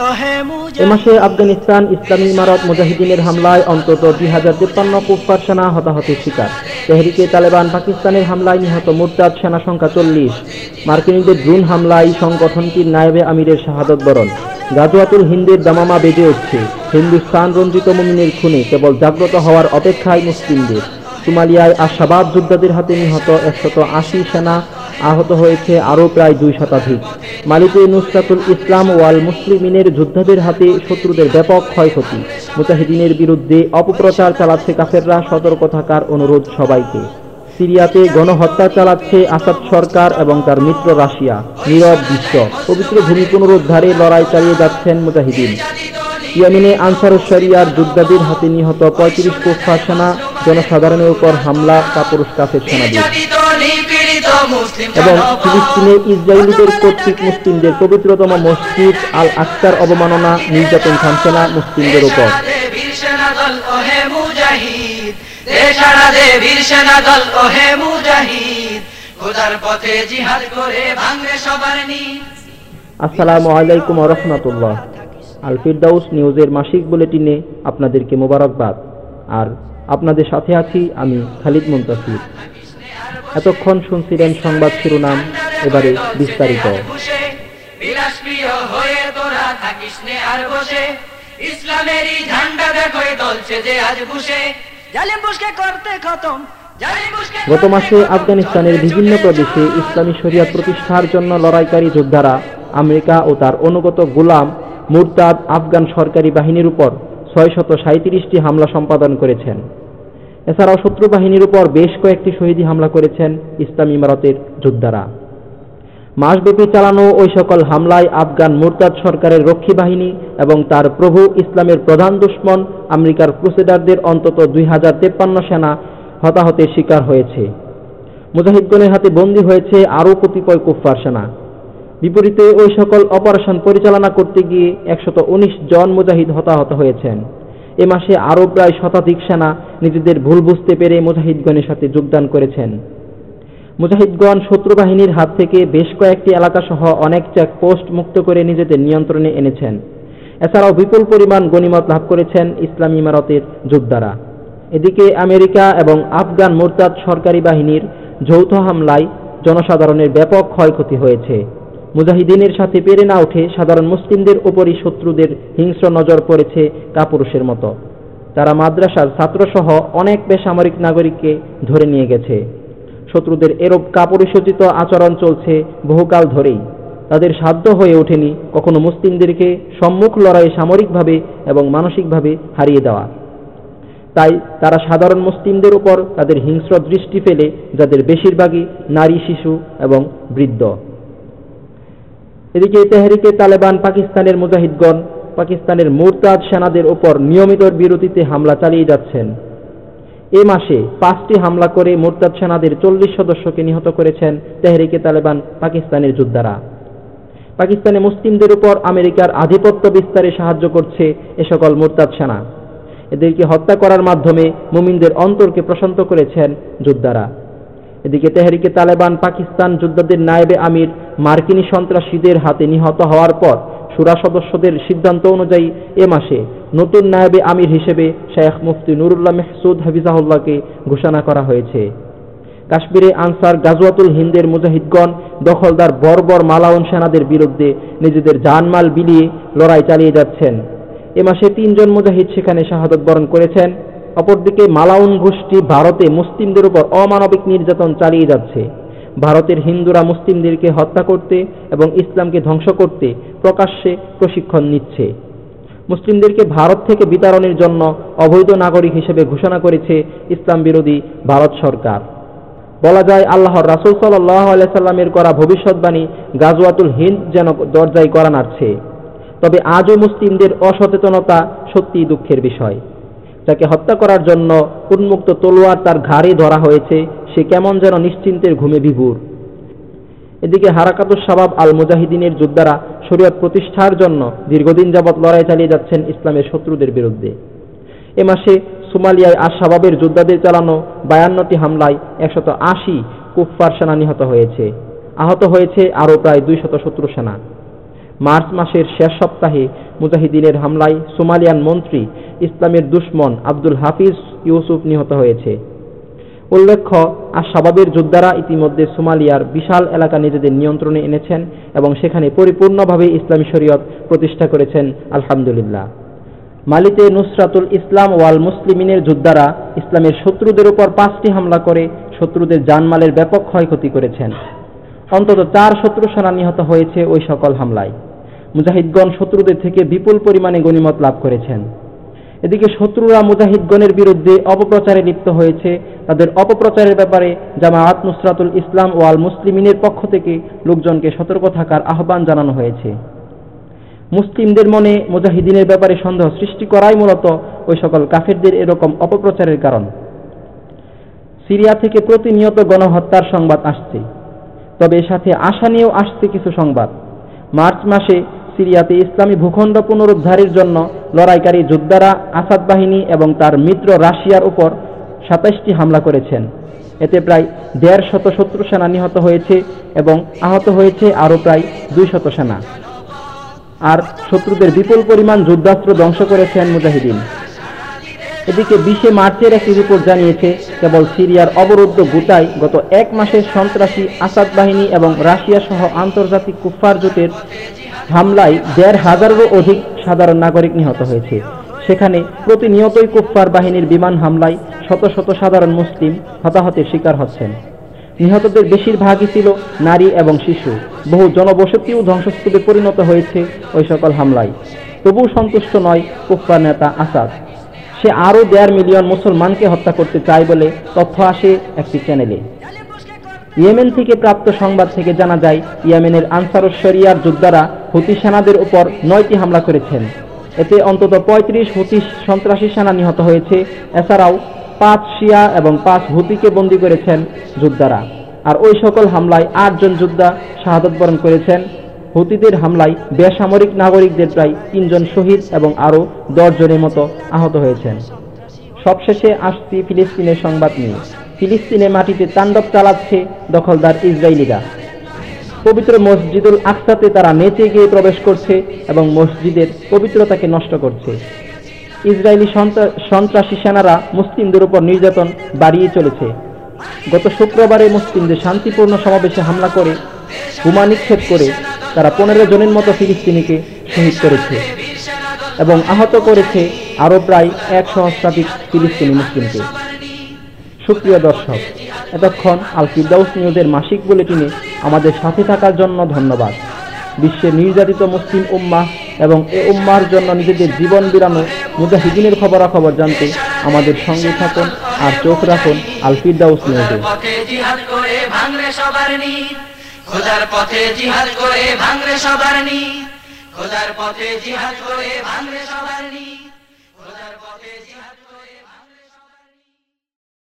এ মাসে আফগানিস্তান, ইসলামী ইমারত, মুজাহিদিনের হামলায় অন্তত দুই হাজার তিপ্পান্ন কুফার সেনা হতাহতের শিকার। তেহরিকে তালেবান পাকিস্তানের হামলায় নিহত মুরতাদ সেনা সংখ্যা চল্লিশ। মার্কিনীদের ড্রোন হামলায় সংগঠনটির নায়েবে আমিরের শাহাদত বরণ। গাজওয়াতুল হিন্দের দামামা বেজে উঠছে। হিন্দুস্তান রঞ্জিত মুমিনের খুনে কেবল জাগ্রত হওয়ার অপেক্ষায় মুসলিমদের। সোমালিয়ায় আশাবাদ যোদ্ধাদের হাতে নিহত একশত আশি সেনা আহত হয়েছে আরও প্রায় দুই শতাধিক। মালিতে নুসরাতুল ইসলাম ওয়াল মুসলিমিনের যোদ্ধাদের হাতে শত্রুদের ব্যাপক ক্ষয়ক্ষতি। মুজাহিদিনের বিরুদ্ধে অপপ্রচার চালাচ্ছে কাফেররা সতর্ক থাকার অনুরোধ সবাইকে। সিরিয়াতে গণহত্যা চালাচ্ছে আসাদ সরকার এবং তার মিত্র রাশিয়া। নীরব বিশ্ব। পবিত্র ভূমি পুনরুদ্ধারে লড়াই চালিয়ে যাচ্ছেন মুজাহিদিন। ইয়ামিনে আনসার শরিয়ার যোদ্ধাদের হাতে নিহত পঁয়ত্রিশ কুফা সেনা জনসাধারণের উপর হামলা, কাপুরুষ কাফের সেনাদের। এবং ফিলিস্তিনে ইসরায়েলিদের কর্তৃক মুসলিমদের পবিত্রতম মসজিদ আল আকসার অবমাননা নির্যাতন থামছে না মুসলিমদের উপর। আসসালামু আলাইকুম রহমতুল্লাহ। আল ফিরদাউস নিউজের মাসিক বুলেটিনে আপনাদেরকে মোবারকবাদ। আর আপনাদের সাথে আছি আমি খালিদ মুন্তাসির। এতক্ষণ শুনছিলেন সংবাদ শিরোনাম এবারে বিস্তারিত। ইসলামেরই ঝান্ডা দেখো দলছে যে আজ বুসে। জালিম বুসকে করতে খতম গত মাসে আফগানিস্তানের বিভিন্ন প্রদেশে ইসলামী শরিয়া প্রতিষ্ঠার জন্য লড়াইকারী যোদ্ধারা আমেরিকা ও তার অনুগত গোলাম মুরতাদ আফগান সরকারি বাহিনীর উপর ছয়শত সাঁত্রিশটি হামলা সম্পাদন করেছেন। এছাড়াও শত্রু বাহিনীর উপর বেশ কয়েকটি শহীদি হামলা করেছেন ইসলাম ইমারতের যোদ্ধারা। মাসব্যাপী চালানো ওই সকল হামলায় আফগান মুরতাদ সরকারের রক্ষী বাহিনী এবং তার প্রভু ইসলামের প্রধান দুশ্মন আমেরিকার ক্রুসেডারদের অন্তত দুই হাজার তেপ্পান্ন সেনা হতাহতের শিকার হয়েছে। মুজাহিদগণের হাতে বন্দী হয়েছে আরও কতিপয় কুফফার সেনা। বিপরীতে ওই সকল অপারেশন পরিচালনা করতে গিয়ে একশত জন মুজাহিদ হতাহত হয়েছেন। এ মাসে আরও প্রায় শতাধিক সেনা নিজেদের ভুল বুঝতে পেরে মুজাহিদগণের সাথে যোগদান করেছেন। মুজাহিদগণ শত্রু বাহিনীর হাত থেকে বেশ কয়েকটি এলাকাসহ অনেক চেকপোস্ট মুক্ত করে নিজেদের নিয়ন্ত্রণে এনেছেন। এছাড়াও বিপুল পরিমাণ গণিমত লাভ করেছেন ইসলামী ইমারতের যোদ্ধারা। এদিকে আমেরিকা এবং আফগান মোরতাদ সরকারি বাহিনীর যৌথ হামলায় জনসাধারণের ব্যাপক ক্ষয়ক্ষতি হয়েছে। মুজাহিদিনের সাথে পেরে না উঠে সাধারণ মুসলিমদের উপরই শত্রুদের হিংস্র নজর পড়েছে কাপুরুষের মতো। তারা মাদ্রাসার ছাত্রসহ অনেক বেসামরিক নাগরিককে ধরে নিয়ে গেছে। শত্রুদের এরূপ কাপুরুষোচিত আচরণ চলছে বহুকাল ধরেই। তাদের সাধ্য হয়ে ওঠেনি কখনো মুসলিমদেরকে সম্মুখ লড়াইয়ে সামরিকভাবে এবং মানসিকভাবে হারিয়ে দেওয়া। তাই তারা সাধারণ মুসলিমদের উপর তাদের হিংস্র দৃষ্টি ফেলে যাদের বেশিরভাগই নারী শিশু এবং বৃদ্ধ। এদিকে তেহরিকে তালেবান পাকিস্তানের মুজাহিদগণ, পাকিস্তানের মুরতাদ সেনাদের ওপর নিয়মিত বিরতিতে হামলা চালিয়ে যাচ্ছেন। এ মাসে পাঁচটি হামলা করে মোরতাদ সেনাদের চল্লিশ সদস্যকে নিহত করেছেন তেহরিকে তালেবান পাকিস্তানের যোদ্ধারা। পাকিস্তানে মুসলিমদের উপর আমেরিকার আধিপত্য বিস্তারে সাহায্য করছে এ সকল মোরতাদ সেনা। এদেরকে হত্যা করার মাধ্যমে মুমিনদের অন্তরকে প্রশান্ত করেছেন যোদ্ধারা। এদিকে তেহরিকে তালেবান পাকিস্তান যোদ্ধাদের নায়েবে আমির মার্কিনী সন্ত্রাসীদের হাতে নিহত হওয়ার পর সুরা সদস্যদের সিদ্ধান্ত অনুযায়ী এ মাসে নতুন নায়েবে আমির হিসেবে শেখ মুফতি নুরুল্লাহ মেহসুদ হাফিজাহুল্লাহকে ঘোষণা করা হয়েছে। কাশ্মীরে আনসার গাজওয়াতুল হিন্দের মুজাহিদগণ দখলদার বর্বর মালাউন সেনাদের বিরুদ্ধে নিজেদের জানমাল বিলিয়ে লড়াই চালিয়ে যাচ্ছেন। এ মাসে তিনজন মুজাহিদ সেখানে শাহাদত বরণ করেছেন। অপরদিকে মালাউন গোষ্ঠী ভারতে মুসলিমদের উপর অমানবিক নির্যাতন চালিয়ে যাচ্ছে। ভারতের হিন্দুরা মুসলিমদেরকে হত্যা করতে এবং ইসলামকে ধ্বংস করতে প্রকাশ্যে প্রশিক্ষণ নিচ্ছে। মুসলিমদেরকে ভারত থেকে বিতরণের জন্য অবৈধ নাগরিক হিসেবে ঘোষণা করেছে ইসলাম বিরোধী ভারত সরকার। বলা যায়, আল্লাহর রাসুল সাল্লাহ আলাইসাল্লামের করা ভবিষ্যৎবাণী গাজওয়াতুল হিন্দ যেন দরজায় করা নাড়ছে। তবে আজও মুসলিমদের অসচেতনতা সত্যিই দুঃখের বিষয়। যাকে হত্যা করার জন্য উন্মুক্ত তলোয়ার তার ঘাড়ে ধরা হয়েছে, সে কেমন যেন নিশ্চিন্তের ঘুমে বিভুর। এদিকে হারাকাতুস সাবাব আল মুজাহিদিনের যোদ্ধারা শরীয়ত প্রতিষ্ঠার জন্য দীর্ঘদিন যাবৎ লড়াই চালিয়ে যাচ্ছেন ইসলামের শত্রুদের বিরুদ্ধে। এ মাসে সোমালিয়ায় আর সাবাবের যোদ্ধাদের চালানো বায়ান্নটি হামলায় একশত আশি কুফফার সেনা নিহত হয়েছে। আহত হয়েছে আরও প্রায় দুইশত শত্রু সেনা। মার্চ মাসের শেষ সপ্তাহে মুজাহিদিনের হামলায় সোমালিয়ান মন্ত্রী ইসলামের দুশ্মন আব্দুল হাফিজ ইউসুফ নিহত হয়েছে। উল্লেখ্য আশাবাবের যোদ্ধারা ইতিমধ্যে সোমালিয়ার বিশাল এলাকা নিজেদের নিয়ন্ত্রণে এনেছেন এবং সেখানে পরিপূর্ণভাবে ইসলামী শরীয়ত প্রতিষ্ঠা করেছেন, আলহামদুলিল্লাহ। মালিতে নুসরাতুল ইসলাম ওয়াল মুসলিমিনের যোদ্ধারা ইসলামের শত্রুদের উপর পাঁচটি হামলা করে শত্রুদের জানমালের ব্যাপক ক্ষয়ক্ষতি করেছেন। অন্তত চার শত্রু সেনা নিহত হয়েছে ওই সকল হামলায়। মুজাহিদগণ শত্রুদের থেকে বিপুল পরিমাণে গণিমত লাভ করেছেন। এদিকে শত্রুরা মুজাহিদগণের বিরুদ্ধে অপপ্রচারে লিপ্ত হয়েছে। তাদের অপপ্রচারের ব্যাপারে জামায়াত নুসরাতুল ইসলাম ওয়াল মুসলিমিনের পক্ষ থেকে লোকজনকে সতর্ক থাকার আহ্বান জানানো হয়েছে। মুসলিমদের মনে মুজাহিদিনের ব্যাপারে সন্দেহ সৃষ্টি করাই মূলত ওই সকল কাফেরদের এরকম অপপ্রচারের কারণ। সিরিয়া থেকে প্রতিনিয়ত গণহত্যার সংবাদ আসছে। তবে এর সাথে আশা নিয়েও আসছে কিছু সংবাদ। মার্চ মাসে সিরিয়াতে ইসলামী ভূখণ্ড পুনরুদ্ধারের জন্য লড়াইকারী যোদ্ধারা আসাদ বাহিনী এবং তার মিত্র রাশিয়ার উপর সাতাইশটি হামলা করেছেন। এতে প্রায় দেড় শত শত্রু সেনা নিহত হয়েছে এবং আহত হয়েছে আরও প্রায় দুই শত সেনা। আর শত্রুদের বিপুল পরিমাণ যুদ্ধাস্ত্র ধ্বংস করেছেন মুজাহিদিন। এদিকে বিশে মার্চের একটি রিপোর্ট জানিয়েছে, কেবল সিরিয়ার অবরুদ্ধ গুটায় গত এক মাসের সন্ত্রাসী আসাদ বাহিনী এবং রাশিয়া সহ আন্তর্জাতিক কুফফার জোটের হামলায় দেড় হাজারেরও অধিক সাধারণ নাগরিক নিহত হয়েছে। সেখানে প্রতিনিয়তই কুফফার বাহিনীর বিমান হামলায় শত শত সাধারণ মুসলিম হতাহতের শিকার হচ্ছেন। নিহতদের বেশিরভাগই ছিল নারী এবং শিশু। বহু জনবসতিও ধ্বংসস্তূপে পরিণত হয়েছে ওই সকল হামলায়। তবুও সন্তুষ্ট নয় কুফফার নেতা আসাদ। সে আরও দেড় মিলিয়ন মুসলমানকে হত্যা করতে চায় বলে তথ্য আসে একটি চ্যানেলে। ইয়েমেন থেকে প্রাপ্ত সংবাদ থেকে জানা যায়, ইয়েমেনের আনসারুস শরিয়ার যোদ্ধারা হুতি সেনাদের উপর নয়টি হামলা করেছেন। এতে অন্তত পঁয়ত্রিশ হুতি সন্ত্রাসী সেনা নিহত হয়েছে। এছাড়াও পাঁচ শিয়া এবং পাঁচ হুতিকে বন্দী করেছেন যোদ্ধারা। আর ওই সকল হামলায় আটজন যোদ্ধা শাহাদত বরণ করেছেন। হুতিদের হামলায় বেসামরিক নাগরিকদের প্রায় তিনজন শহীদ এবং আরও দশজনের মতো আহত হয়েছেন। সবশেষে আসছি ফিলিস্তিনের সংবাদ নিয়ে ফিলিস্তিনের মাটিতে তাণ্ডব চালাচ্ছে দখলদার ইসরায়েলিরা। পবিত্র মসজিদুল আকসাতে তারা নেচে গিয়ে প্রবেশ করছে এবং মসজিদের পবিত্রতাকে নষ্ট করছে। ইসরায়েলি সন্ত্রাসী সেনারা মুসলিমদের উপর নির্যাতন বাড়িয়ে চলেছে। গত শুক্রবারে মুসলিমদের শান্তিপূর্ণ সমাবেশে হামলা করে বোমা নিক্ষেপ করে তারা পনেরো জনের মতো ফিলিস্তিনিকে শহীদ করেছে এবং আহত করেছে আরও প্রায় এক সহস্রাধিক ফিলিস্তিনি মুসলিমকে। সুপ্রিয় দর্শক, এতক্ষণ আল ফিরদাউস নিউজের মাসিক বুলেটিনে আমাদের সাথে থাকার জন্য ধন্যবাদ। বিশ্বের নির্যাতিত মুসলিম উম্মা এবং এ উম্মার জন্য নিজেদের জীবন বিরানো মুজাহিদিনের খবরাখবর জানতে আমাদের সঙ্গে থাকুন আর চোখ রাখুন আল ফিরদাউস নিউজে খোদার পথে জিহাদ করে ভাঙরে সবার নি খোদার পথে জিহাদ করে ভাঙরে সবার